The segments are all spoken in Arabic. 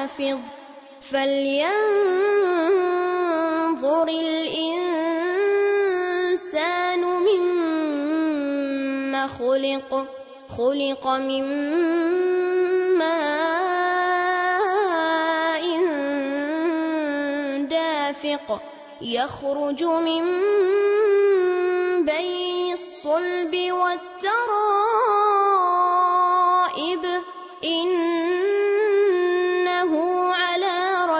حافظ. فلينظر الإنسان مما خلق خلق من ماء دافق يخرج من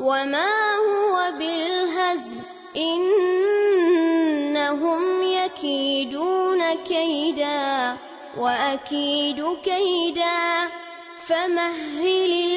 وما هو بالهزل إنهم يكيدون كيدا وأكيد كيدا فمهل